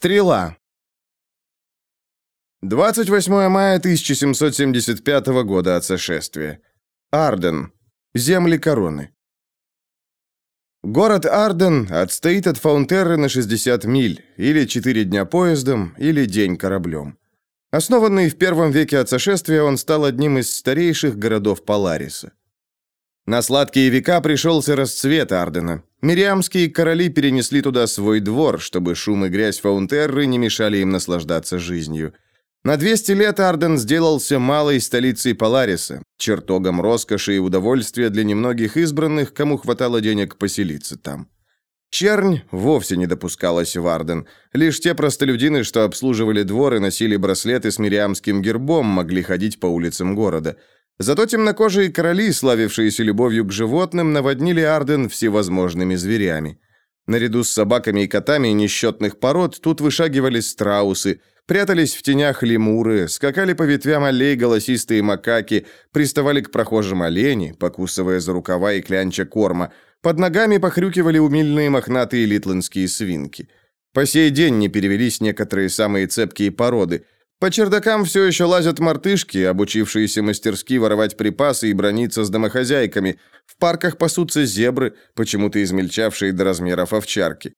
Стрела. 28 мая 1775 года от сошествия. Арден. Земли короны. Город Арден отстоит от Фаунтерры на 60 миль, или 4 дня поездом, или день кораблем. Основанный в первом веке от сошествия, он стал одним из старейших городов Полариса. На сладкие века пришелся расцвет Ардена. Мириамские короли перенесли туда свой двор, чтобы шум и грязь Фаунтерры не мешали им наслаждаться жизнью. На 200 лет Арден сделался малой столицей Полариса, чертогом роскоши и удовольствия для немногих избранных, кому хватало денег поселиться там. Чернь вовсе не допускалась в Арден. Лишь те простолюдины, что обслуживали двор и носили браслеты с мириамским гербом, могли ходить по улицам города – Зато темнокожие короли, славившиеся любовью к животным, наводнили Арден всевозможными зверями. Наряду с собаками и котами несчетных пород тут вышагивали страусы, прятались в тенях лемуры, скакали по ветвям аллей голосистые макаки, приставали к прохожим олени, покусывая за рукава и клянча корма, под ногами похрюкивали умильные мохнатые литландские свинки. По сей день не перевелись некоторые самые цепкие породы – по чердакам все еще лазят мартышки, обучившиеся мастерски воровать припасы и брониться с домохозяйками. В парках пасутся зебры, почему-то измельчавшие до размеров овчарки.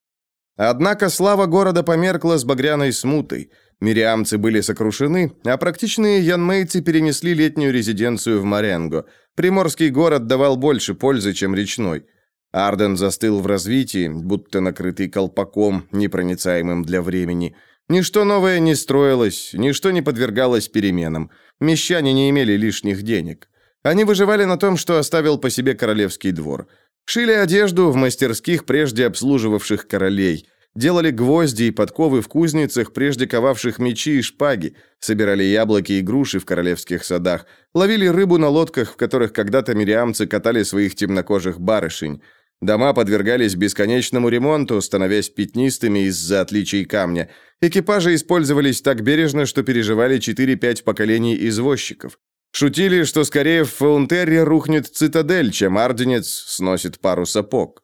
Однако слава города померкла с багряной смутой. Мириамцы были сокрушены, а практичные янмейцы перенесли летнюю резиденцию в Маренго. Приморский город давал больше пользы, чем речной. Арден застыл в развитии, будто накрытый колпаком, непроницаемым для времени – Ничто новое не строилось, ничто не подвергалось переменам. Мещане не имели лишних денег. Они выживали на том, что оставил по себе королевский двор. Шили одежду в мастерских, прежде обслуживавших королей. Делали гвозди и подковы в кузницах, прежде ковавших мечи и шпаги. Собирали яблоки и груши в королевских садах. Ловили рыбу на лодках, в которых когда-то мириамцы катали своих темнокожих барышень. Дома подвергались бесконечному ремонту, становясь пятнистыми из-за отличий камня. Экипажи использовались так бережно, что переживали 4-5 поколений извозчиков. Шутили, что скорее в Фаунтерре рухнет цитадель, чем Арденец сносит пару сапог.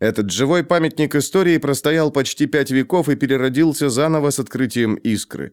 Этот живой памятник истории простоял почти пять веков и переродился заново с открытием искры.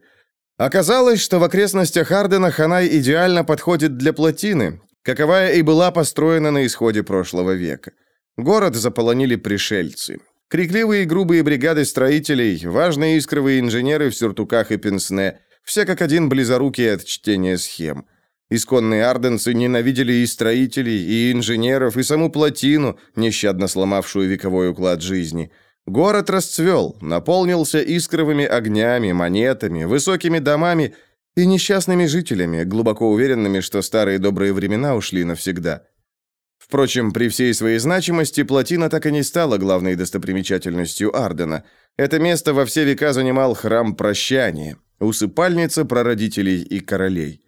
Оказалось, что в окрестностях Ардена Ханай идеально подходит для плотины, каковая и была построена на исходе прошлого века. Город заполонили пришельцы. Крикливые и грубые бригады строителей, важные искровые инженеры в сюртуках и пенсне, все как один близорукие от чтения схем. Исконные арденцы ненавидели и строителей, и инженеров, и саму плотину, нещадно сломавшую вековой уклад жизни. Город расцвел, наполнился искровыми огнями, монетами, высокими домами и несчастными жителями, глубоко уверенными, что старые добрые времена ушли навсегда. Впрочем, при всей своей значимости плотина так и не стала главной достопримечательностью Ардена. Это место во все века занимал храм прощания, усыпальница прародителей и королей.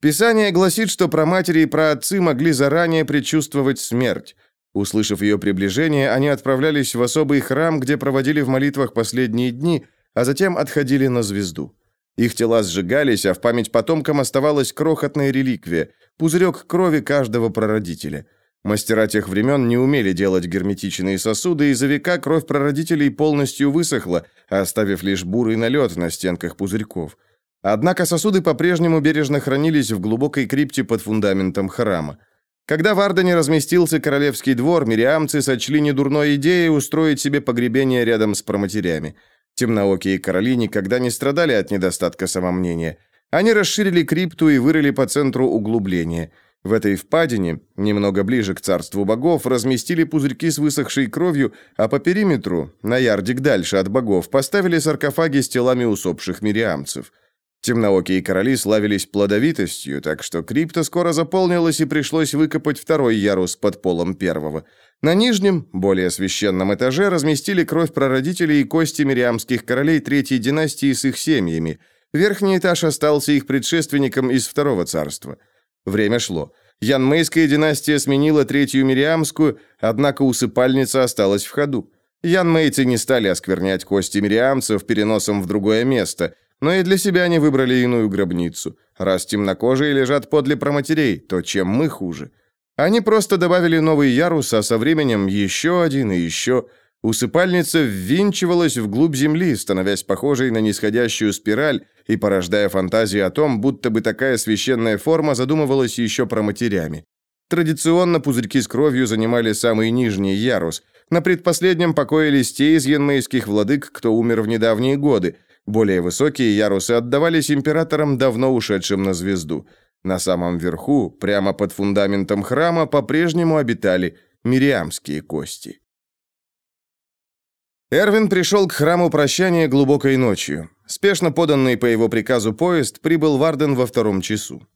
Писание гласит, что про матери и про отцы могли заранее предчувствовать смерть. Услышав ее приближение, они отправлялись в особый храм, где проводили в молитвах последние дни, а затем отходили на звезду. Их тела сжигались, а в память потомкам оставалась крохотная реликвия – пузырек крови каждого прародителя – Мастера тех времен не умели делать герметичные сосуды, и за века кровь прародителей полностью высохла, оставив лишь бурый налет на стенках пузырьков. Однако сосуды по-прежнему бережно хранились в глубокой крипте под фундаментом храма. Когда в Ардене разместился королевский двор, мириамцы сочли недурной идеей устроить себе погребение рядом с проматерями. Темноокие короли никогда не страдали от недостатка самомнения. Они расширили крипту и вырыли по центру углубление – в этой впадине, немного ближе к царству богов, разместили пузырьки с высохшей кровью, а по периметру, на ярдик дальше от богов, поставили саркофаги с телами усопших мириамцев. Темноокие короли славились плодовитостью, так что крипта скоро заполнилась и пришлось выкопать второй ярус под полом первого. На нижнем, более священном этаже разместили кровь прародителей и кости мириамских королей третьей династии с их семьями. Верхний этаж остался их предшественником из второго царства – Время шло. Янмейская династия сменила третью Мириамскую, однако усыпальница осталась в ходу. Янмейцы не стали осквернять кости мириамцев переносом в другое место, но и для себя они выбрали иную гробницу. Раз темнокожие лежат подле проматерей, то чем мы хуже? Они просто добавили новый ярус, а со временем еще один и еще. Усыпальница ввинчивалась вглубь земли, становясь похожей на нисходящую спираль и порождая фантазии о том, будто бы такая священная форма задумывалась еще про матерями. Традиционно пузырьки с кровью занимали самый нижний ярус. На предпоследнем покоились те из янмейских владык, кто умер в недавние годы. Более высокие ярусы отдавались императорам, давно ушедшим на звезду. На самом верху, прямо под фундаментом храма, по-прежнему обитали мириамские кости. Эрвин пришел к храму прощания глубокой ночью. Спешно поданный по его приказу поезд прибыл в Арден во втором часу.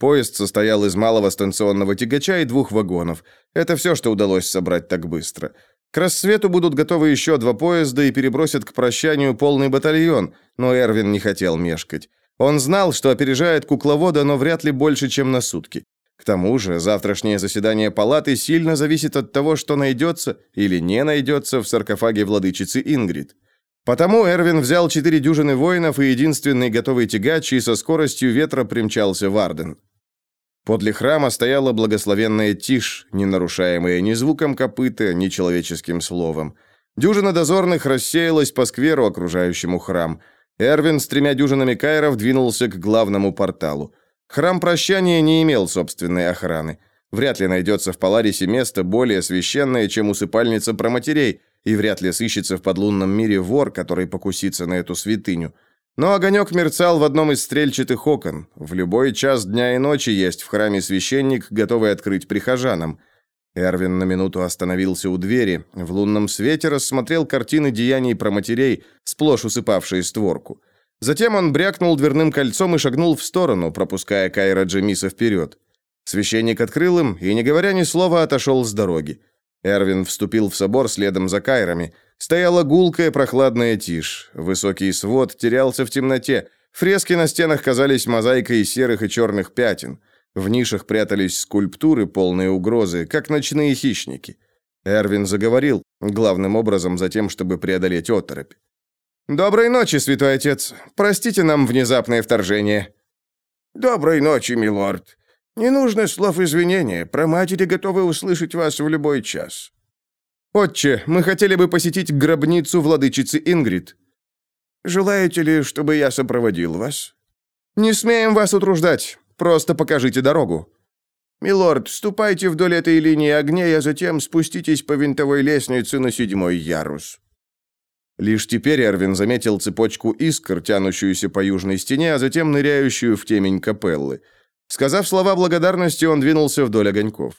Поезд состоял из малого станционного тягача и двух вагонов. Это все, что удалось собрать так быстро. К рассвету будут готовы еще два поезда и перебросят к прощанию полный батальон, но Эрвин не хотел мешкать. Он знал, что опережает кукловода, но вряд ли больше, чем на сутки. Тому же, завтрашнее заседание палаты сильно зависит от того, что найдется или не найдется в саркофаге владычицы Ингрид. Потому Эрвин взял четыре дюжины воинов и единственный готовый тягач и со скоростью ветра примчался в Арден. Подле храма стояла благословенная тишь, не нарушаемая ни звуком копыта, ни человеческим словом. Дюжина дозорных рассеялась по скверу, окружающему храм. Эрвин с тремя дюжинами кайров двинулся к главному порталу. Храм прощания не имел собственной охраны. Вряд ли найдется в Паларисе место более священное, чем усыпальница проматерей, и вряд ли сыщется в подлунном мире вор, который покусится на эту святыню. Но огонек мерцал в одном из стрельчатых окон. В любой час дня и ночи есть в храме священник, готовый открыть прихожанам. Эрвин на минуту остановился у двери, в лунном свете рассмотрел картины деяний проматерей, сплошь усыпавшие створку. Затем он брякнул дверным кольцом и шагнул в сторону, пропуская Кайра Джемиса вперед. Священник открыл им и, не говоря ни слова, отошел с дороги. Эрвин вступил в собор следом за Кайрами. Стояла гулкая прохладная тишь. Высокий свод терялся в темноте. Фрески на стенах казались мозаикой серых и черных пятен. В нишах прятались скульптуры, полные угрозы, как ночные хищники. Эрвин заговорил, главным образом за тем, чтобы преодолеть оторопь. «Доброй ночи, святой отец. Простите нам внезапное вторжение». «Доброй ночи, милорд. Не нужно слов извинения. Про матери готовы услышать вас в любой час». «Отче, мы хотели бы посетить гробницу владычицы Ингрид». «Желаете ли, чтобы я сопроводил вас?» «Не смеем вас утруждать. Просто покажите дорогу». «Милорд, ступайте вдоль этой линии огня, а затем спуститесь по винтовой лестнице на седьмой ярус». Лишь теперь Эрвин заметил цепочку искр, тянущуюся по южной стене, а затем ныряющую в темень капеллы. Сказав слова благодарности, он двинулся вдоль огоньков.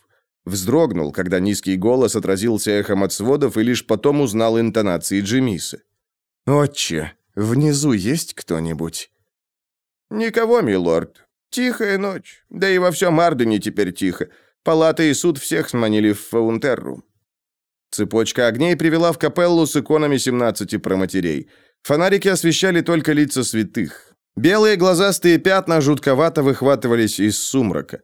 Вздрогнул, когда низкий голос отразился эхом от сводов, и лишь потом узнал интонации Джимиса. «Отче, внизу есть кто-нибудь?» «Никого, милорд. Тихая ночь. Да и во всем Ардене теперь тихо. Палата и суд всех сманили в Фаунтерру. Цепочка огней привела в капеллу с иконами 17 проматерей. Фонарики освещали только лица святых. Белые глазастые пятна жутковато выхватывались из сумрака.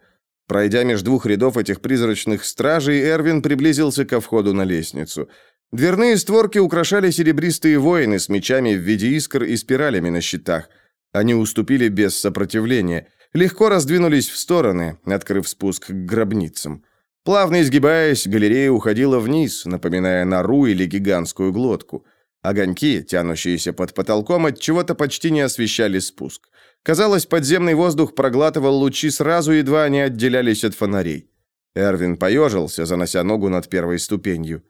Пройдя между двух рядов этих призрачных стражей, Эрвин приблизился ко входу на лестницу. Дверные створки украшали серебристые воины с мечами в виде искр и спиралями на щитах. Они уступили без сопротивления, легко раздвинулись в стороны, открыв спуск к гробницам. Плавно изгибаясь, галерея уходила вниз, напоминая нору или гигантскую глотку. Огоньки, тянущиеся под потолком, от чего-то почти не освещали спуск. Казалось, подземный воздух проглатывал лучи сразу, едва они отделялись от фонарей. Эрвин поежился, занося ногу над первой ступенью.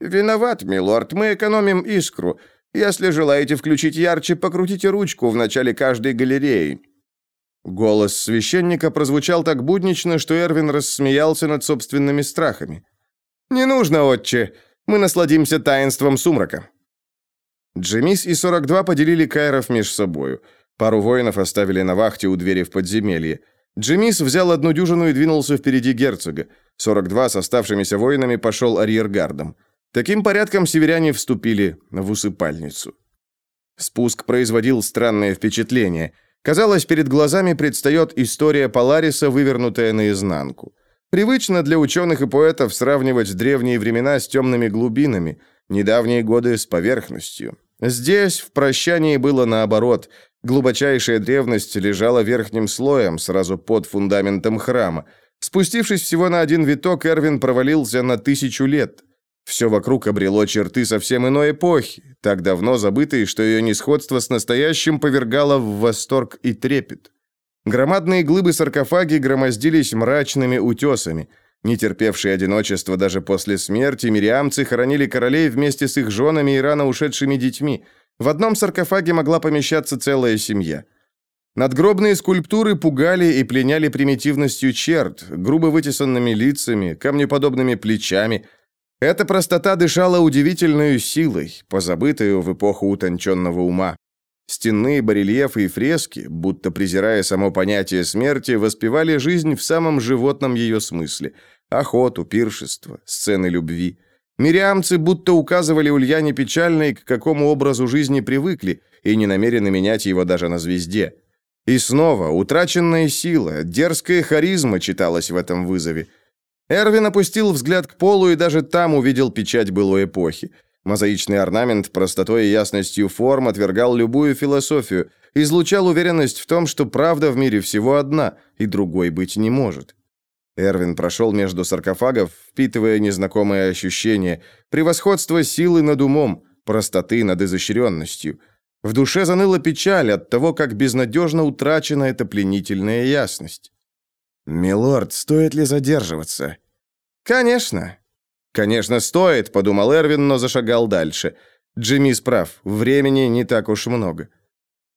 «Виноват, милорд, мы экономим искру. Если желаете включить ярче, покрутите ручку в начале каждой галереи. Голос священника прозвучал так буднично, что Эрвин рассмеялся над собственными страхами. «Не нужно, отче. Мы насладимся таинством сумрака». Джемис и 42 поделили Кайров меж собою. Пару воинов оставили на вахте у двери в подземелье. Джемис взял одну дюжину и двинулся впереди герцога. 42 с оставшимися воинами пошел арьергардом. Таким порядком северяне вступили в усыпальницу. Спуск производил странное впечатление – Казалось, перед глазами предстает история Полариса, вывернутая наизнанку. Привычно для ученых и поэтов сравнивать древние времена с темными глубинами, недавние годы с поверхностью. Здесь в прощании было наоборот. Глубочайшая древность лежала верхним слоем, сразу под фундаментом храма. Спустившись всего на один виток, Эрвин провалился на тысячу лет. Все вокруг обрело черты совсем иной эпохи, так давно забытой, что ее несходство с настоящим повергало в восторг и трепет. Громадные глыбы саркофаги громоздились мрачными утесами. Не терпевшие одиночества даже после смерти, мириамцы хоронили королей вместе с их женами и рано ушедшими детьми. В одном саркофаге могла помещаться целая семья. Надгробные скульптуры пугали и пленяли примитивностью черт, грубо вытесанными лицами, камнеподобными плечами – эта простота дышала удивительной силой, позабытую в эпоху утонченного ума. Стенные барельефы и фрески, будто презирая само понятие смерти, воспевали жизнь в самом животном ее смысле. Охоту, пиршество, сцены любви. Мириамцы будто указывали Ульяне Печальной, к какому образу жизни привыкли, и не намерены менять его даже на звезде. И снова утраченная сила, дерзкая харизма читалась в этом вызове. Эрвин опустил взгляд к полу и даже там увидел печать былой эпохи. Мозаичный орнамент простотой и ясностью форм отвергал любую философию, излучал уверенность в том, что правда в мире всего одна, и другой быть не может. Эрвин прошел между саркофагов, впитывая незнакомые ощущения, превосходство силы над умом, простоты над изощренностью. В душе заныла печаль от того, как безнадежно утрачена эта пленительная ясность. «Милорд, стоит ли задерживаться?» «Конечно». «Конечно, стоит», — подумал Эрвин, но зашагал дальше. Джимми справ, времени не так уж много.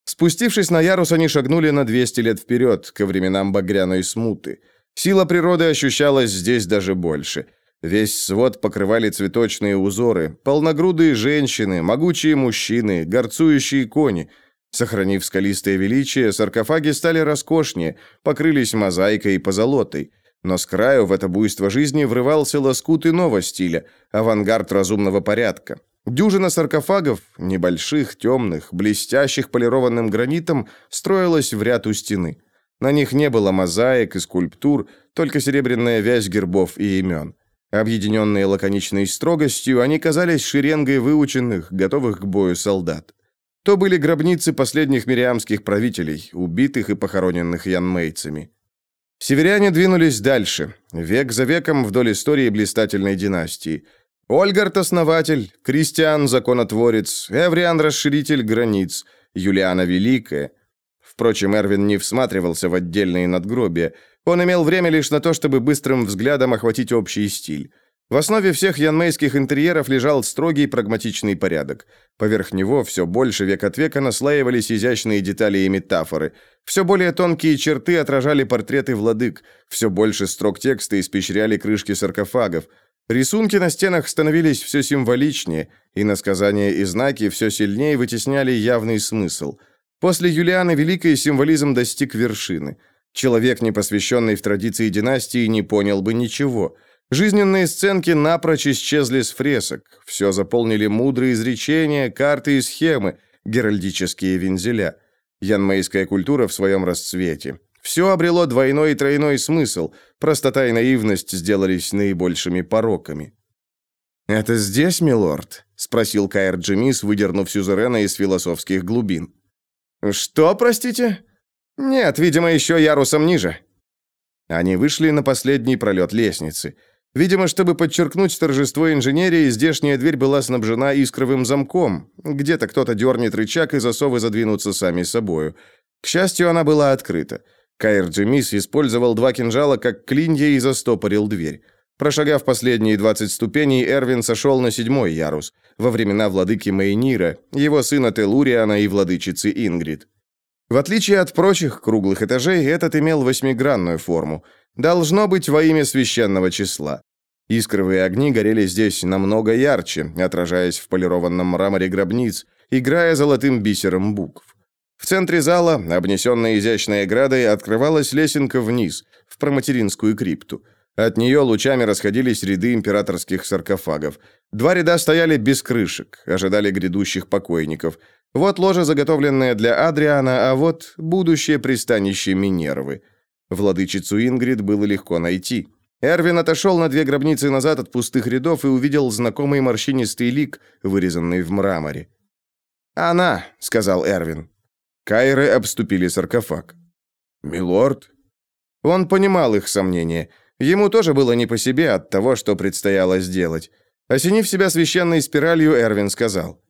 Спустившись на ярус, они шагнули на 200 лет вперед, ко временам багряной смуты. Сила природы ощущалась здесь даже больше. Весь свод покрывали цветочные узоры, полногрудые женщины, могучие мужчины, горцующие кони — Сохранив скалистое величие, саркофаги стали роскошнее, покрылись мозаикой и позолотой. Но с краю в это буйство жизни врывался лоскут иного стиля, авангард разумного порядка. Дюжина саркофагов, небольших, темных, блестящих полированным гранитом, строилась в ряд у стены. На них не было мозаик и скульптур, только серебряная вязь гербов и имен. Объединенные лаконичной строгостью, они казались шеренгой выученных, готовых к бою солдат. То были гробницы последних мириамских правителей, убитых и похороненных янмейцами. Северяне двинулись дальше, век за веком вдоль истории блистательной династии. Ольгард – основатель, Кристиан – законотворец, Эвриан – расширитель границ, Юлиана – великая. Впрочем, Эрвин не всматривался в отдельные надгробия. Он имел время лишь на то, чтобы быстрым взглядом охватить общий стиль. В основе всех янмейских интерьеров лежал строгий прагматичный порядок. Поверх него все больше век от века наслаивались изящные детали и метафоры. Все более тонкие черты отражали портреты владык. Все больше строк текста испещряли крышки саркофагов. Рисунки на стенах становились все символичнее, и насказания и знаки все сильнее вытесняли явный смысл. После Юлианы Великой символизм достиг вершины. Человек, не посвященный в традиции династии, не понял бы ничего – Жизненные сценки напрочь исчезли с фресок. Все заполнили мудрые изречения, карты и схемы, геральдические вензеля. Янмейская культура в своем расцвете. Все обрело двойной и тройной смысл. Простота и наивность сделались наибольшими пороками. «Это здесь, милорд?» — спросил Каэр Джемис, выдернув сюзерена из философских глубин. «Что, простите?» «Нет, видимо, еще ярусом ниже». Они вышли на последний пролет лестницы — Видимо, чтобы подчеркнуть торжество инженерии, здешняя дверь была снабжена искровым замком. Где-то кто-то дернет рычаг, и засовы задвинутся сами собою. К счастью, она была открыта. Кайр Джемис использовал два кинжала как клинья и застопорил дверь. Прошагав последние 20 ступеней, Эрвин сошел на седьмой ярус, во времена владыки Мейнира, его сына Телуриана и владычицы Ингрид. В отличие от прочих круглых этажей, этот имел восьмигранную форму – Должно быть во имя священного числа. Искровые огни горели здесь намного ярче, отражаясь в полированном мраморе гробниц, играя золотым бисером букв. В центре зала, обнесенной изящной оградой, открывалась лесенка вниз, в проматеринскую крипту. От нее лучами расходились ряды императорских саркофагов. Два ряда стояли без крышек, ожидали грядущих покойников. Вот ложа, заготовленная для Адриана, а вот будущее пристанище Минервы. Владычицу Ингрид было легко найти. Эрвин отошел на две гробницы назад от пустых рядов и увидел знакомый морщинистый лик, вырезанный в мраморе. «Она», — сказал Эрвин. Кайры обступили саркофаг. «Милорд?» Он понимал их сомнения. Ему тоже было не по себе от того, что предстояло сделать. Осенив себя священной спиралью, Эрвин сказал.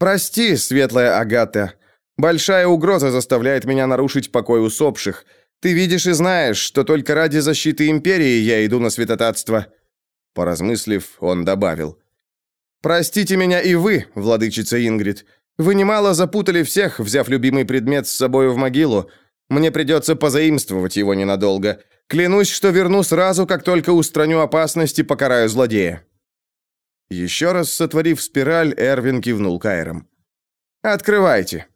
«Прости, светлая Агата. Большая угроза заставляет меня нарушить покой усопших. Ты видишь и знаешь, что только ради защиты империи я иду на святотатство». Поразмыслив, он добавил. «Простите меня и вы, владычица Ингрид. Вы немало запутали всех, взяв любимый предмет с собой в могилу. Мне придется позаимствовать его ненадолго. Клянусь, что верну сразу, как только устраню опасность и покараю злодея». Еще раз сотворив спираль, Эрвин кивнул Кайром. «Открывайте».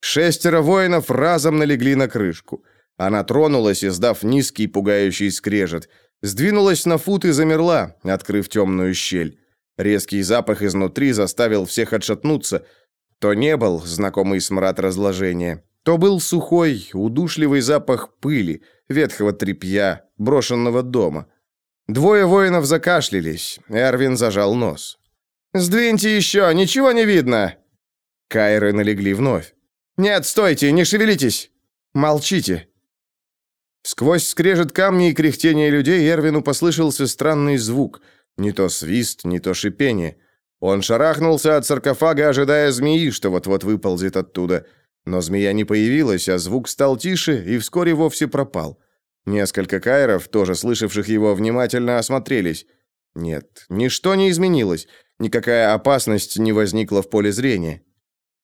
Шестеро воинов разом налегли на крышку. Она тронулась, издав низкий пугающий скрежет. Сдвинулась на фут и замерла, открыв темную щель. Резкий запах изнутри заставил всех отшатнуться. То не был знакомый смрад разложения, то был сухой, удушливый запах пыли, ветхого тряпья, брошенного дома. Двое воинов закашлялись, Эрвин зажал нос. «Сдвиньте еще, ничего не видно!» Кайры налегли вновь. «Нет, стойте, не шевелитесь! Молчите!» Сквозь скрежет камней и кряхтение людей Эрвину послышался странный звук. Не то свист, не то шипение. Он шарахнулся от саркофага, ожидая змеи, что вот-вот выползет оттуда. Но змея не появилась, а звук стал тише и вскоре вовсе пропал. Несколько кайров, тоже слышавших его, внимательно осмотрелись. Нет, ничто не изменилось. Никакая опасность не возникла в поле зрения.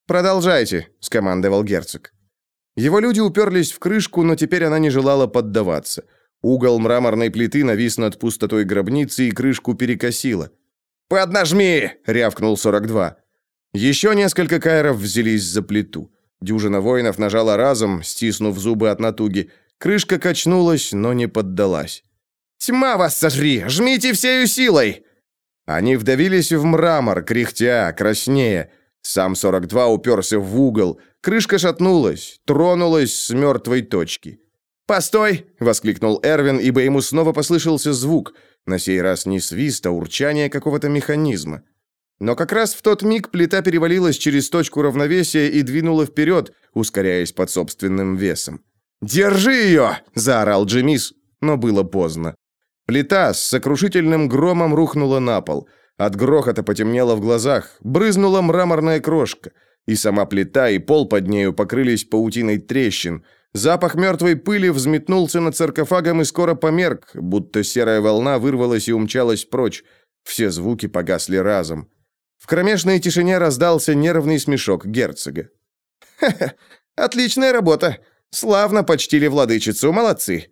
«Продолжайте», — скомандовал герцог. Его люди уперлись в крышку, но теперь она не желала поддаваться. Угол мраморной плиты навис над пустотой гробницы, и крышку перекосило. «Поднажми!» — рявкнул 42. Еще несколько кайров взялись за плиту. Дюжина воинов нажала разом, стиснув зубы от натуги. Крышка качнулась, но не поддалась. «Тьма вас сожри! Жмите всею силой!» Они вдавились в мрамор, кряхтя, краснея. Сам 42 уперся в угол. Крышка шатнулась, тронулась с мертвой точки. «Постой!» — воскликнул Эрвин, ибо ему снова послышался звук. На сей раз не свист, а урчание какого-то механизма. Но как раз в тот миг плита перевалилась через точку равновесия и двинула вперед, ускоряясь под собственным весом. «Держи ее!» – заорал Джимис, но было поздно. Плита с сокрушительным громом рухнула на пол. От грохота потемнело в глазах, брызнула мраморная крошка. И сама плита, и пол под нею покрылись паутиной трещин. Запах мертвой пыли взметнулся над саркофагом и скоро померк, будто серая волна вырвалась и умчалась прочь. Все звуки погасли разом. В кромешной тишине раздался нервный смешок герцога. «Ха-ха, отличная работа! Славно почтили владычицу, молодцы!»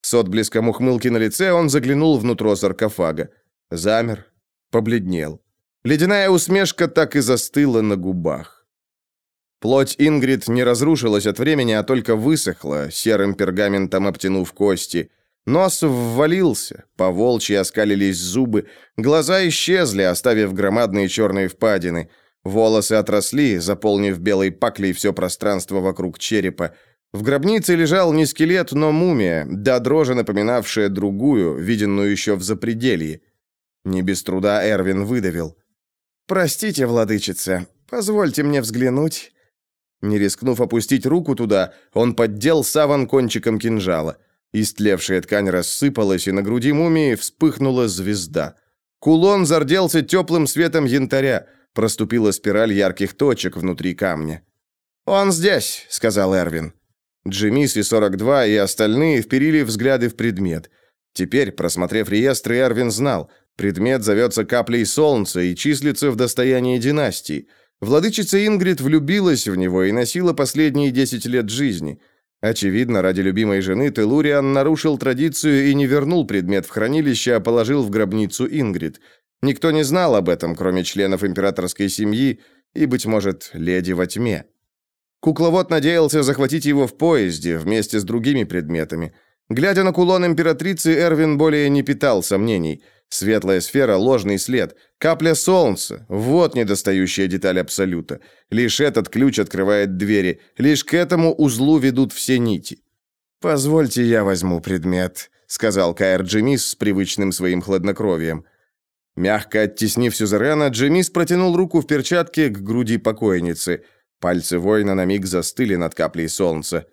С отблеском ухмылки на лице он заглянул внутрь саркофага. Замер, побледнел. Ледяная усмешка так и застыла на губах. Плоть Ингрид не разрушилась от времени, а только высохла, серым пергаментом обтянув кости. Нос ввалился, по волчьи оскалились зубы, глаза исчезли, оставив громадные черные впадины. Волосы отросли, заполнив белой паклей все пространство вокруг черепа. В гробнице лежал не скелет, но мумия, да дрожи напоминавшая другую, виденную еще в запределье. Не без труда Эрвин выдавил. «Простите, владычица, позвольте мне взглянуть». Не рискнув опустить руку туда, он поддел саван кончиком кинжала. Истлевшая ткань рассыпалась, и на груди мумии вспыхнула звезда. Кулон зарделся теплым светом янтаря, проступила спираль ярких точек внутри камня. «Он здесь», — сказал Эрвин. Джимис и 42 и остальные вперили взгляды в предмет. Теперь, просмотрев реестры, Эрвин знал, предмет зовется каплей солнца и числится в достоянии династии. Владычица Ингрид влюбилась в него и носила последние 10 лет жизни. Очевидно, ради любимой жены Телуриан нарушил традицию и не вернул предмет в хранилище, а положил в гробницу Ингрид. Никто не знал об этом, кроме членов императорской семьи и, быть может, леди во тьме. Кукловод надеялся захватить его в поезде вместе с другими предметами. Глядя на кулон императрицы, Эрвин более не питал сомнений. Светлая сфера – ложный след. Капля солнца – вот недостающая деталь Абсолюта. Лишь этот ключ открывает двери. Лишь к этому узлу ведут все нити. «Позвольте, я возьму предмет», – сказал Каэр Джемис с привычным своим хладнокровием. Мягко оттеснив Сюзерена, Джемис протянул руку в перчатке к груди покойницы – Пальцы воина на миг застыли над каплей солнца.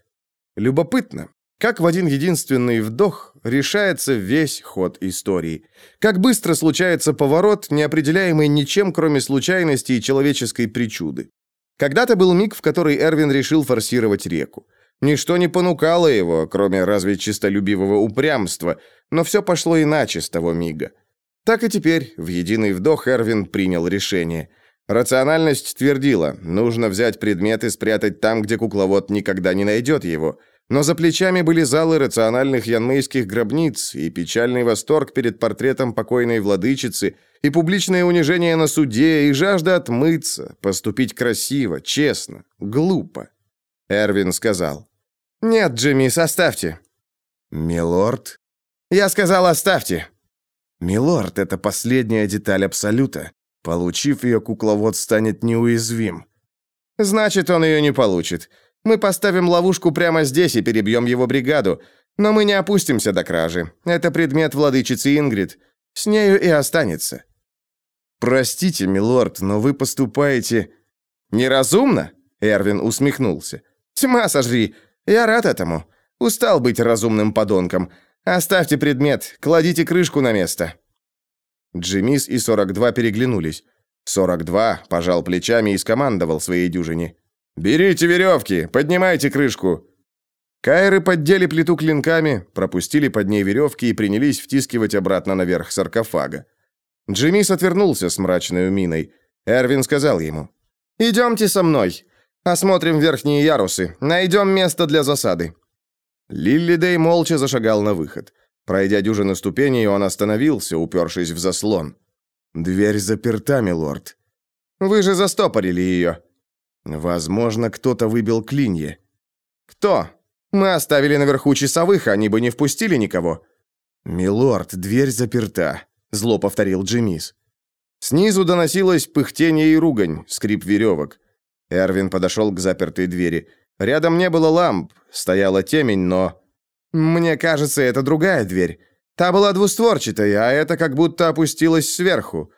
Любопытно. Как в один единственный вдох решается весь ход истории. Как быстро случается поворот, не определяемый ничем, кроме случайности и человеческой причуды. Когда-то был миг, в который Эрвин решил форсировать реку. Ничто не понукало его, кроме разве чистолюбивого упрямства, но все пошло иначе с того мига. Так и теперь, в единый вдох, Эрвин принял решение. Рациональность твердила, нужно взять предмет и спрятать там, где кукловод никогда не найдет его. Но за плечами были залы рациональных янмейских гробниц и печальный восторг перед портретом покойной владычицы, и публичное унижение на суде, и жажда отмыться, поступить красиво, честно, глупо. Эрвин сказал. «Нет, Джимми, оставьте». «Милорд?» «Я сказал, оставьте». «Милорд, это последняя деталь Абсолюта. Получив ее, кукловод станет неуязвим». «Значит, он ее не получит. Мы поставим ловушку прямо здесь и перебьем его бригаду. Но мы не опустимся до кражи. Это предмет владычицы Ингрид. С нею и останется». «Простите, милорд, но вы поступаете...» «Неразумно?» — Эрвин усмехнулся. «Тьма сожри! Я рад этому. Устал быть разумным подонком. Оставьте предмет, кладите крышку на место». Джимис и 42 переглянулись. 42 пожал плечами и скомандовал своей дюжине. «Берите веревки, поднимайте крышку!» Кайры поддели плиту клинками, пропустили под ней веревки и принялись втискивать обратно наверх саркофага. Джимис отвернулся с мрачной миной. Эрвин сказал ему, «Идемте со мной. Осмотрим верхние ярусы. Найдем место для засады». Лилли Дэй молча зашагал на выход. Пройдя дюжину ступеней, он остановился, упершись в заслон. «Дверь заперта, милорд». «Вы же застопорили ее». «Возможно, кто-то выбил клинья». «Кто? Мы оставили наверху часовых, они бы не впустили никого». «Милорд, дверь заперта», — зло повторил Джимис. Снизу доносилось пыхтение и ругань, скрип веревок. Эрвин подошел к запертой двери. Рядом не было ламп, стояла темень, но... «Мне кажется, это другая дверь. Та была двустворчатая, а эта как будто опустилась сверху».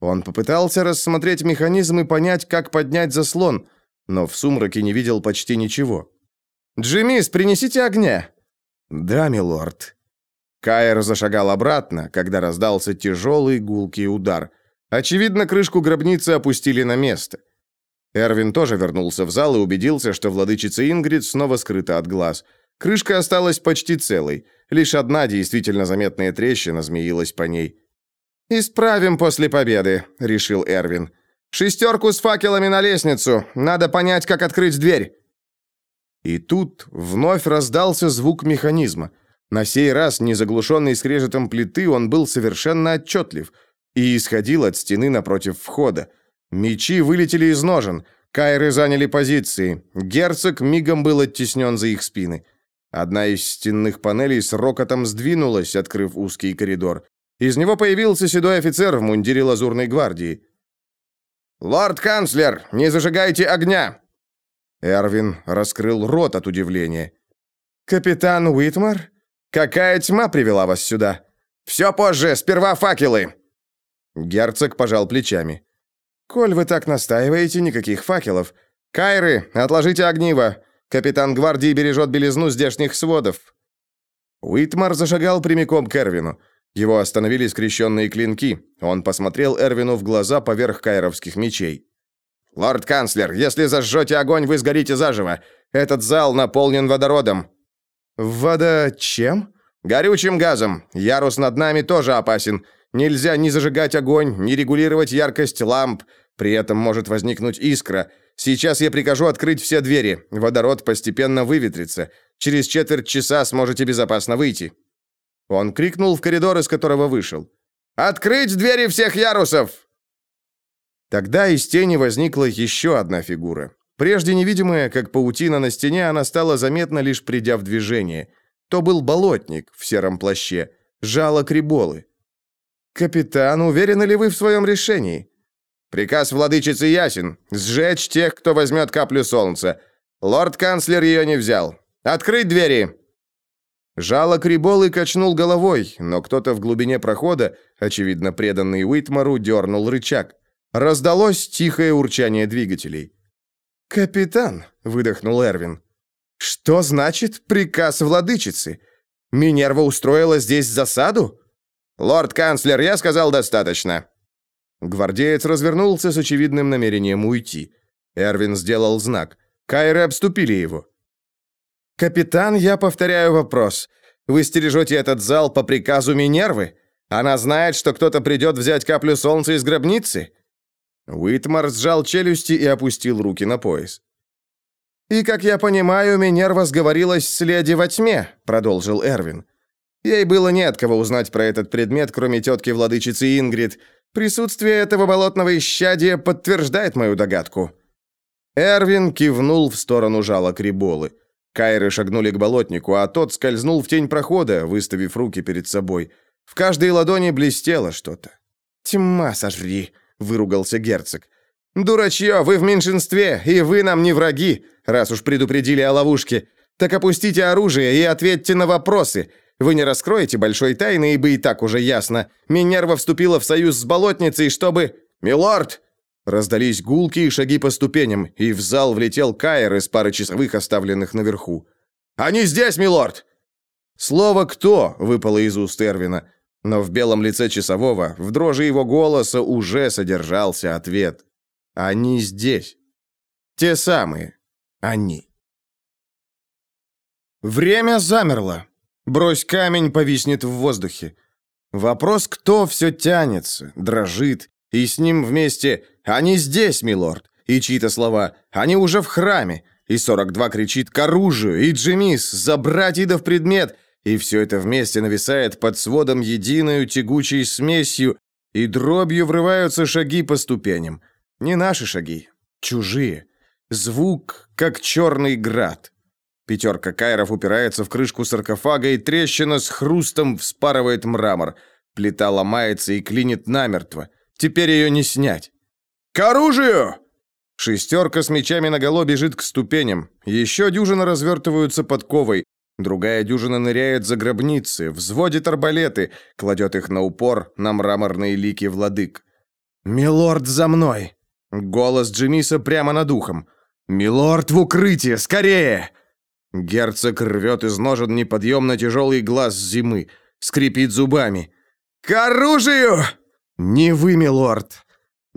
Он попытался рассмотреть механизм и понять, как поднять заслон, но в сумраке не видел почти ничего. «Джиммис, принесите огня!» «Да, милорд». Кайр зашагал обратно, когда раздался тяжелый гулкий удар. Очевидно, крышку гробницы опустили на место. Эрвин тоже вернулся в зал и убедился, что владычица Ингрид снова скрыта от глаз. Крышка осталась почти целой. Лишь одна действительно заметная трещина змеилась по ней. «Исправим после победы», — решил Эрвин. «Шестерку с факелами на лестницу. Надо понять, как открыть дверь». И тут вновь раздался звук механизма. На сей раз, не заглушенный скрежетом плиты, он был совершенно отчетлив и исходил от стены напротив входа. Мечи вылетели из ножен. Кайры заняли позиции. Герцог мигом был оттеснен за их спины. Одна из стенных панелей с рокотом сдвинулась, открыв узкий коридор. Из него появился седой офицер в мундире лазурной гвардии. «Лорд-канцлер, не зажигайте огня!» Эрвин раскрыл рот от удивления. «Капитан Уитмар? Какая тьма привела вас сюда? Все позже, сперва факелы!» Герцог пожал плечами. «Коль вы так настаиваете, никаких факелов. Кайры, отложите огниво. Капитан гвардии бережет белизну здешних сводов». Уитмар зашагал прямиком к Эрвину. Его остановили скрещенные клинки. Он посмотрел Эрвину в глаза поверх кайровских мечей. «Лорд-канцлер, если зажжете огонь, вы сгорите заживо. Этот зал наполнен водородом». «Вода чем?» «Горючим газом. Ярус над нами тоже опасен. Нельзя ни зажигать огонь, ни регулировать яркость ламп. При этом может возникнуть искра. Сейчас я прикажу открыть все двери. Водород постепенно выветрится. Через четверть часа сможете безопасно выйти». Он крикнул в коридор, из которого вышел. «Открыть двери всех ярусов!» Тогда из тени возникла еще одна фигура. Прежде невидимая, как паутина на стене, она стала заметна, лишь придя в движение. То был болотник в сером плаще, жало криболы. «Капитан, уверены ли вы в своем решении?» Приказ владычицы ясен – сжечь тех, кто возьмет каплю солнца. Лорд-канцлер ее не взял. Открыть двери!» Жало Криболы качнул головой, но кто-то в глубине прохода, очевидно преданный Уитмару, дернул рычаг. Раздалось тихое урчание двигателей. «Капитан!» – выдохнул Эрвин. Что значит приказ владычицы? Минерва устроила здесь засаду? Лорд-канцлер, я сказал достаточно. Гвардеец развернулся с очевидным намерением уйти. Эрвин сделал знак. Кайры обступили его. «Капитан, я повторяю вопрос. Вы стережете этот зал по приказу Минервы? Она знает, что кто-то придет взять каплю солнца из гробницы?» Уитмар сжал челюсти и опустил руки на пояс. «И, как я понимаю, Минерва сговорилась с леди во тьме», — продолжил Эрвин. Ей было не от кого узнать про этот предмет, кроме тетки-владычицы Ингрид. Присутствие этого болотного исчадия подтверждает мою догадку». Эрвин кивнул в сторону жала Криболы. Кайры шагнули к болотнику, а тот скользнул в тень прохода, выставив руки перед собой. В каждой ладони блестело что-то. «Тьма сожри!» — выругался герцог. «Дурачье, вы в меньшинстве, и вы нам не враги, раз уж предупредили о ловушке. Так опустите оружие и ответьте на вопросы. Вы не раскроете большой тайны, ибо и так уже ясно. Минерва вступила в союз с болотницей, чтобы... Милорд!» Раздались гулки и шаги по ступеням, и в зал влетел Каир из пары часовых, оставленных наверху. «Они здесь, милорд!» Слово «кто» выпало из уст Эрвина, но в белом лице часового, в дрожи его голоса уже содержался ответ. «Они здесь». Те самые. Они. Время замерло. Брось камень, повиснет в воздухе. Вопрос, кто все тянется, дрожит, и с ним вместе «Они здесь, милорд!» и чьи-то слова «Они уже в храме!» и 42 кричит «К оружию!» и Джемис «Забрать идов предмет!» и все это вместе нависает под сводом единую тягучей смесью, и дробью врываются шаги по ступеням. Не наши шаги, чужие. Звук, как черный град. Пятерка кайров упирается в крышку саркофага, и трещина с хрустом вспарывает мрамор. Плита ломается и клинит намертво. Теперь ее не снять. «К оружию!» Шестерка с мечами наголо бежит к ступеням. Еще дюжина развертываются подковой. Другая дюжина ныряет за гробницы, взводит арбалеты, кладет их на упор на мраморные лики владык. «Милорд, за мной!» Голос Джемиса прямо над ухом. «Милорд в укрытие! Скорее!» Герцог рвет из ножен неподъемно тяжелый глаз зимы, скрипит зубами. «К оружию!» «Не вы, милорд!»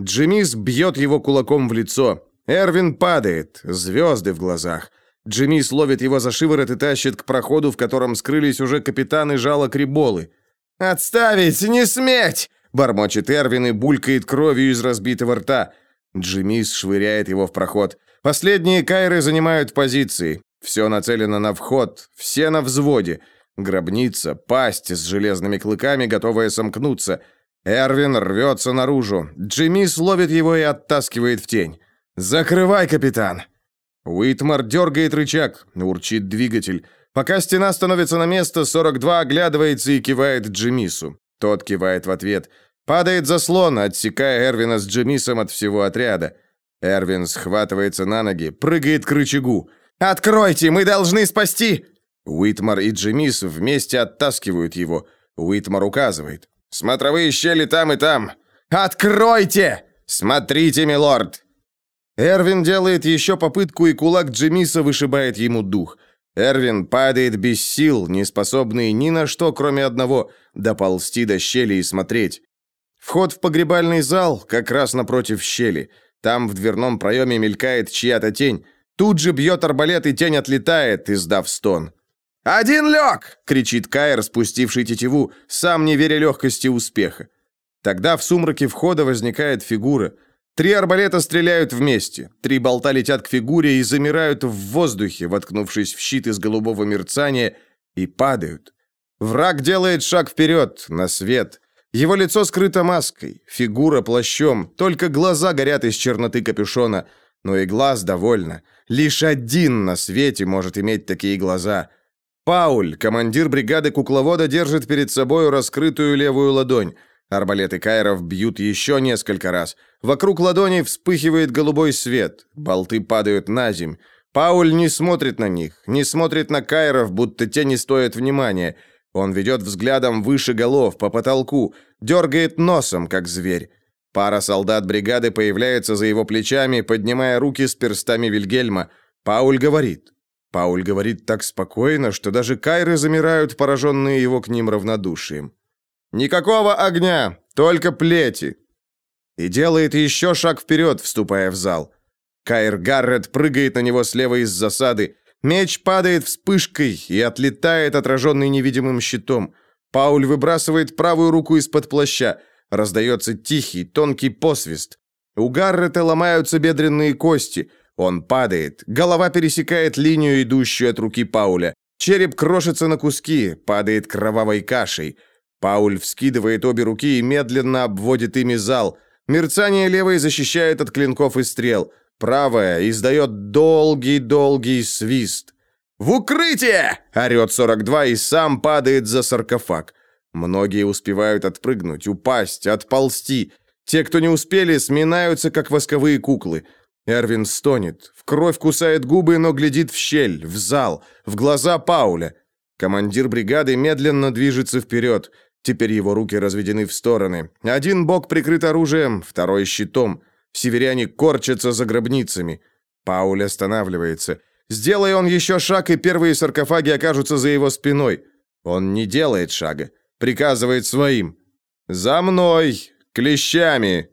Джимис бьет его кулаком в лицо. Эрвин падает, звезды в глазах. Джимис ловит его за шиворот и тащит к проходу, в котором скрылись уже капитаны жала Криболы. «Отставить! Не сметь!» Бормочет Эрвин и булькает кровью из разбитого рта. Джимис швыряет его в проход. Последние кайры занимают позиции. Все нацелено на вход, все на взводе. Гробница, пасть с железными клыками, готовая сомкнуться. Эрвин рвется наружу. Джимми ловит его и оттаскивает в тень. «Закрывай, капитан!» Уитмар дергает рычаг, урчит двигатель. Пока стена становится на место, 42 оглядывается и кивает Джимису. Тот кивает в ответ. Падает заслон, отсекая Эрвина с Джимисом от всего отряда. Эрвин схватывается на ноги, прыгает к рычагу. «Откройте, мы должны спасти!» Уитмар и Джемис вместе оттаскивают его. Уитмар указывает. «Смотровые щели там и там!» «Откройте! Смотрите, милорд!» Эрвин делает еще попытку, и кулак Джемиса вышибает ему дух. Эрвин падает без сил, не способный ни на что, кроме одного – доползти до щели и смотреть. Вход в погребальный зал как раз напротив щели. Там в дверном проеме мелькает чья-то тень. Тут же бьет арбалет, и тень отлетает, издав стон. «Один лег!» — кричит Кайр, спустивший тетиву, сам не веря легкости успеха. Тогда в сумраке входа возникает фигура. Три арбалета стреляют вместе. Три болта летят к фигуре и замирают в воздухе, воткнувшись в щит из голубого мерцания, и падают. Враг делает шаг вперед, на свет. Его лицо скрыто маской, фигура плащом, только глаза горят из черноты капюшона, но и глаз довольно. Лишь один на свете может иметь такие глаза. Пауль, командир бригады кукловода, держит перед собой раскрытую левую ладонь. Арбалеты Кайров бьют еще несколько раз. Вокруг ладони вспыхивает голубой свет. Болты падают на земь. Пауль не смотрит на них, не смотрит на Кайров, будто те не стоят внимания. Он ведет взглядом выше голов, по потолку, дергает носом, как зверь. Пара солдат бригады появляется за его плечами, поднимая руки с перстами Вильгельма. Пауль говорит. Пауль говорит так спокойно, что даже кайры замирают, пораженные его к ним равнодушием. «Никакого огня, только плети!» И делает еще шаг вперед, вступая в зал. Кайр Гаррет прыгает на него слева из засады. Меч падает вспышкой и отлетает, отраженный невидимым щитом. Пауль выбрасывает правую руку из-под плаща. Раздается тихий, тонкий посвист. У Гаррета ломаются бедренные кости. Он падает. Голова пересекает линию, идущую от руки Пауля. Череп крошится на куски, падает кровавой кашей. Пауль вскидывает обе руки и медленно обводит ими зал. Мерцание левой защищает от клинков и стрел. Правая издает долгий-долгий свист. «В укрытие!» — орет 42 и сам падает за саркофаг. Многие успевают отпрыгнуть, упасть, отползти. Те, кто не успели, сминаются, как восковые куклы. Эрвин стонет, в кровь кусает губы, но глядит в щель, в зал, в глаза Пауля. Командир бригады медленно движется вперед. Теперь его руки разведены в стороны. Один бок прикрыт оружием, второй щитом. Северяне корчатся за гробницами. Пауль останавливается. Сделай он еще шаг, и первые саркофаги окажутся за его спиной. Он не делает шага. Приказывает своим. «За мной! Клещами!»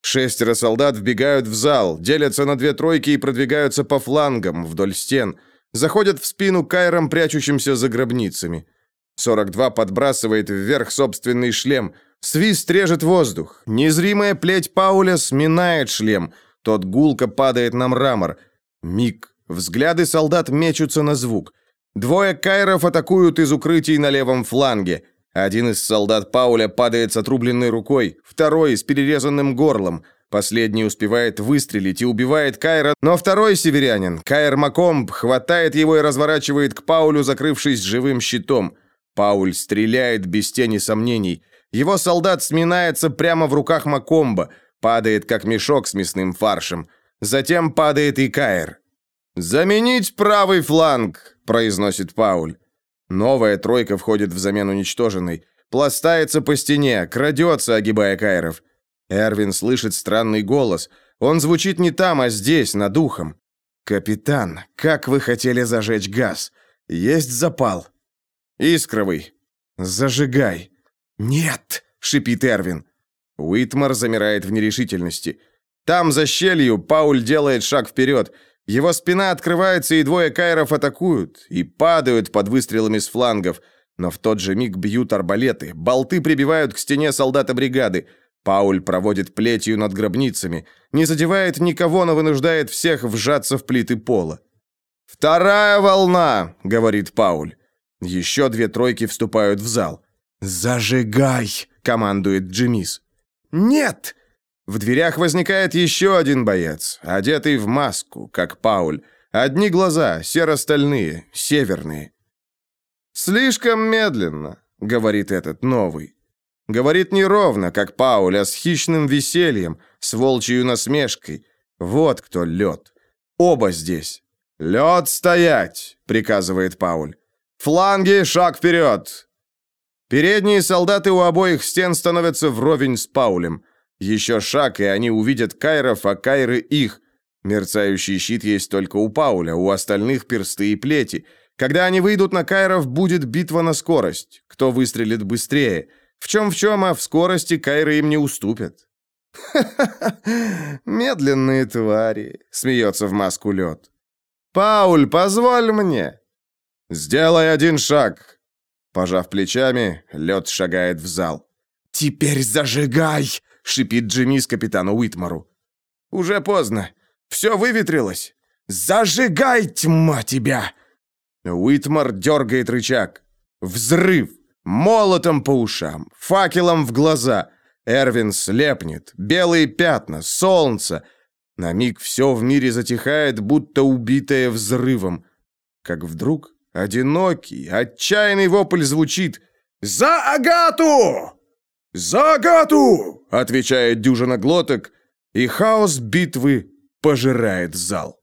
Шестеро солдат вбегают в зал, делятся на две тройки и продвигаются по флангам, вдоль стен. Заходят в спину кайрам, прячущимся за гробницами. 42 подбрасывает вверх собственный шлем. Свист режет воздух. Незримая плеть Пауля сминает шлем. Тот гулко падает на мрамор. Миг. Взгляды солдат мечутся на звук. Двое кайров атакуют из укрытий на левом фланге. Один из солдат Пауля падает с отрубленной рукой, второй с перерезанным горлом. Последний успевает выстрелить и убивает Кайра, но второй северянин, Кайр Макомб, хватает его и разворачивает к Паулю, закрывшись живым щитом. Пауль стреляет без тени сомнений. Его солдат сминается прямо в руках Макомба, падает как мешок с мясным фаршем. Затем падает и Каир. «Заменить правый фланг», — произносит Пауль. Новая тройка входит взамен уничтоженной. Пластается по стене, крадется, огибая Кайров. Эрвин слышит странный голос. Он звучит не там, а здесь, над ухом. «Капитан, как вы хотели зажечь газ? Есть запал?» «Искровый». «Зажигай». «Нет!» — шипит Эрвин. Уитмар замирает в нерешительности. Там, за щелью, Пауль делает шаг вперед. Его спина открывается, и двое кайров атакуют, и падают под выстрелами с флангов. Но в тот же миг бьют арбалеты, болты прибивают к стене солдата бригады. Пауль проводит плетью над гробницами, не задевает никого, но вынуждает всех вжаться в плиты пола. «Вторая волна!» — говорит Пауль. Еще две тройки вступают в зал. «Зажигай!» — командует Джимис. «Нет!» В дверях возникает еще один боец, одетый в маску, как Пауль. Одни глаза, серо-стальные, северные. «Слишком медленно», — говорит этот новый. Говорит неровно, как Пауль, а с хищным весельем, с волчьей насмешкой. Вот кто лед. Оба здесь. «Лед стоять!» — приказывает Пауль. «Фланги, шаг вперед!» Передние солдаты у обоих стен становятся вровень с Паулем. Еще шаг, и они увидят Кайров, а Кайры их. Мерцающий щит есть только у Пауля, у остальных персты и плети. Когда они выйдут на Кайров, будет битва на скорость. Кто выстрелит быстрее? В чем в чем, а в скорости Кайры им не уступят. «Ха-ха-ха! Медленные твари!» — смеется в маску лед. «Пауль, позволь мне!» «Сделай один шаг!» Пожав плечами, лед шагает в зал. «Теперь зажигай!» — шипит Джимми капитану Уитмару. «Уже поздно. Все выветрилось. Зажигай, тьма тебя!» Уитмар дергает рычаг. Взрыв! Молотом по ушам, факелом в глаза. Эрвин слепнет. Белые пятна, солнце. На миг все в мире затихает, будто убитое взрывом. Как вдруг Одинокий, отчаянный вопль звучит «За Агату! За Агату!» отвечает дюжина глоток, и хаос битвы пожирает зал.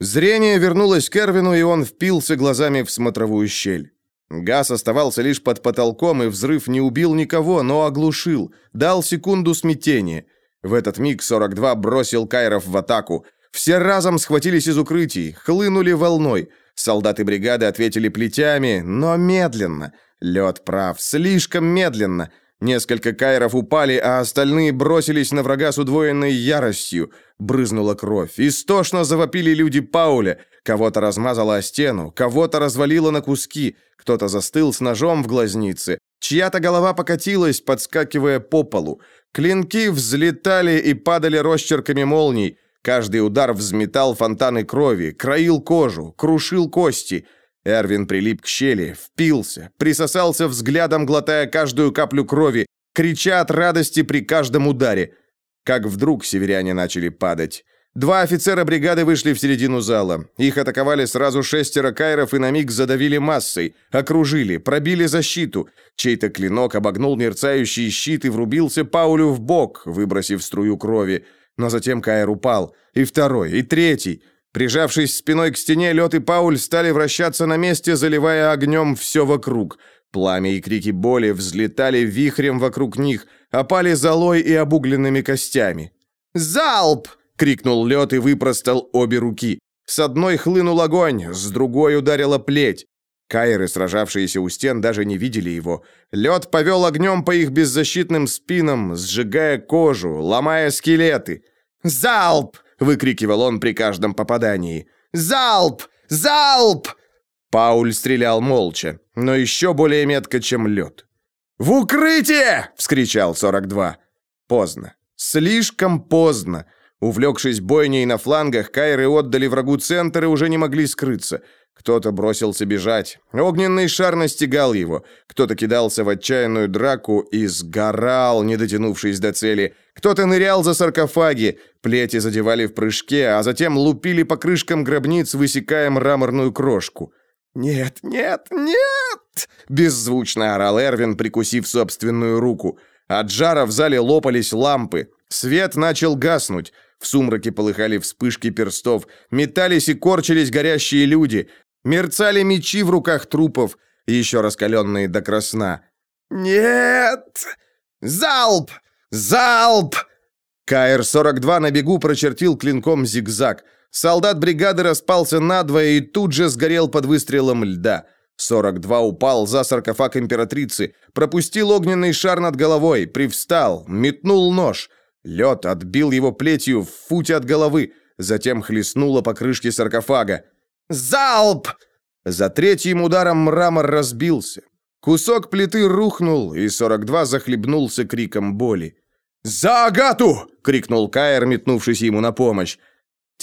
Зрение вернулось к Эрвину, и он впился глазами в смотровую щель. Газ оставался лишь под потолком, и взрыв не убил никого, но оглушил, дал секунду смятения. В этот миг 42 бросил Кайров в атаку. Все разом схватились из укрытий, хлынули волной. Солдаты бригады ответили плетями, но медленно. Лед прав, слишком медленно. Несколько кайров упали, а остальные бросились на врага с удвоенной яростью. Брызнула кровь. Истошно завопили люди Пауля. Кого-то размазало о стену, кого-то развалило на куски, кто-то застыл с ножом в глазнице. Чья-то голова покатилась, подскакивая по полу. Клинки взлетали и падали росчерками молний. Каждый удар взметал фонтаны крови, краил кожу, крушил кости. Эрвин прилип к щели, впился, присосался взглядом, глотая каждую каплю крови, крича от радости при каждом ударе. Как вдруг северяне начали падать. Два офицера бригады вышли в середину зала. Их атаковали сразу шестеро кайров и на миг задавили массой, окружили, пробили защиту. Чей-то клинок обогнул мерцающий щит и врубился Паулю в бок, выбросив струю крови. Но затем Кайр упал. И второй, и третий. Прижавшись спиной к стене, Лед и Пауль стали вращаться на месте, заливая огнем все вокруг. Пламя и крики боли взлетали вихрем вокруг них, опали золой и обугленными костями. «Залп!» — крикнул лед и выпростал обе руки. С одной хлынул огонь, с другой ударила плеть. Кайры, сражавшиеся у стен, даже не видели его. Лед повел огнем по их беззащитным спинам, сжигая кожу, ломая скелеты. «Залп!» — выкрикивал он при каждом попадании. «Залп! Залп!» Пауль стрелял молча, но еще более метко, чем лед. «В укрытие!» — вскричал 42. Поздно. Слишком поздно. Увлекшись бойней на флангах, кайры отдали врагу центр и уже не могли скрыться. Кто-то бросился бежать. Огненный шар настигал его. Кто-то кидался в отчаянную драку и сгорал, не дотянувшись до цели. Кто-то нырял за саркофаги. Плети задевали в прыжке, а затем лупили по крышкам гробниц, высекая мраморную крошку. «Нет, нет, нет!» – беззвучно орал Эрвин, прикусив собственную руку. От жара в зале лопались лампы. Свет начал гаснуть. В сумраке полыхали вспышки перстов, метались и корчились горящие люди, мерцали мечи в руках трупов, еще раскаленные до красна. «Нет! Залп! Залп!» КР-42 на бегу прочертил клинком зигзаг. Солдат бригады распался надвое и тут же сгорел под выстрелом льда. 42 упал за саркофаг императрицы, пропустил огненный шар над головой, привстал, метнул нож — Лед отбил его плетью в футе от головы, затем хлестнуло по крышке саркофага. «Залп!» За третьим ударом мрамор разбился. Кусок плиты рухнул, и 42 захлебнулся криком боли. «За Агату!» — крикнул Каэр, метнувшись ему на помощь.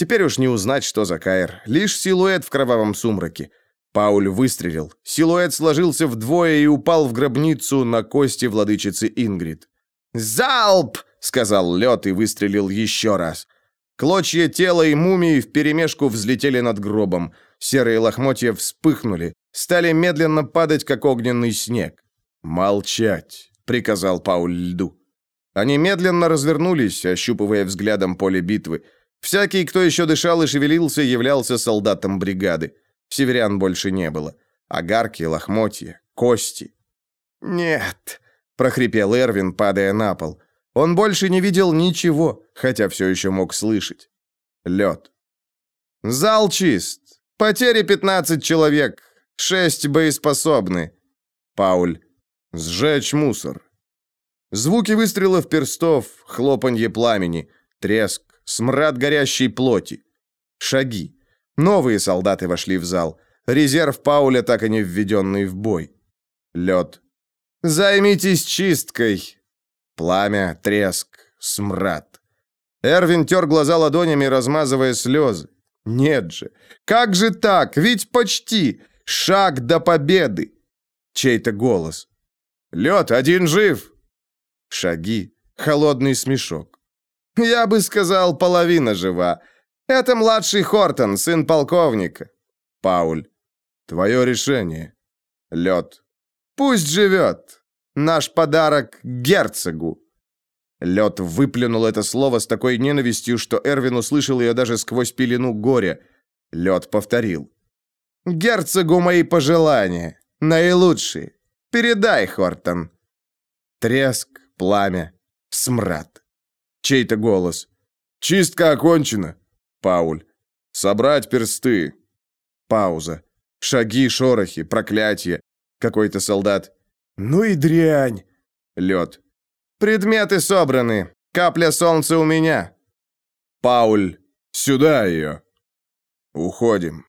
Теперь уж не узнать, что за Каэр. Лишь силуэт в кровавом сумраке. Пауль выстрелил. Силуэт сложился вдвое и упал в гробницу на кости владычицы Ингрид. «Залп!» — сказал лед и выстрелил еще раз. Клочья тела и мумии вперемешку взлетели над гробом. Серые лохмотья вспыхнули, стали медленно падать, как огненный снег. «Молчать!» — приказал Пауль льду. Они медленно развернулись, ощупывая взглядом поле битвы. Всякий, кто еще дышал и шевелился, являлся солдатом бригады. Северян больше не было. Огарки, лохмотья, кости. «Нет!» — прохрипел Эрвин, падая на пол. Он больше не видел ничего, хотя все еще мог слышать. Лед. Зал чист. Потери 15 человек. Шесть боеспособны. Пауль. Сжечь мусор. Звуки выстрелов перстов, хлопанье пламени, треск, смрад горящей плоти. Шаги. Новые солдаты вошли в зал. Резерв Пауля, так и не введенный в бой. Лед. «Займитесь чисткой. Пламя, треск, смрад. Эрвин тер глаза ладонями, размазывая слезы. Нет же. Как же так? Ведь почти. Шаг до победы. Чей-то голос. Лед, один жив. Шаги. Холодный смешок. Я бы сказал, половина жива. Это младший Хортон, сын полковника. Пауль. Твое решение. Лед. Пусть живет. Наш подарок герцогу!» Лед выплюнул это слово с такой ненавистью, что Эрвин услышал ее даже сквозь пелену горя. Лед повторил. «Герцогу мои пожелания, наилучшие. Передай, Хортон». Треск, пламя, смрад. Чей-то голос. «Чистка окончена». Пауль. «Собрать персты». Пауза. Шаги, шорохи, проклятие. Какой-то солдат. «Ну и дрянь!» Лед. «Предметы собраны. Капля солнца у меня». Пауль. «Сюда ее». Уходим.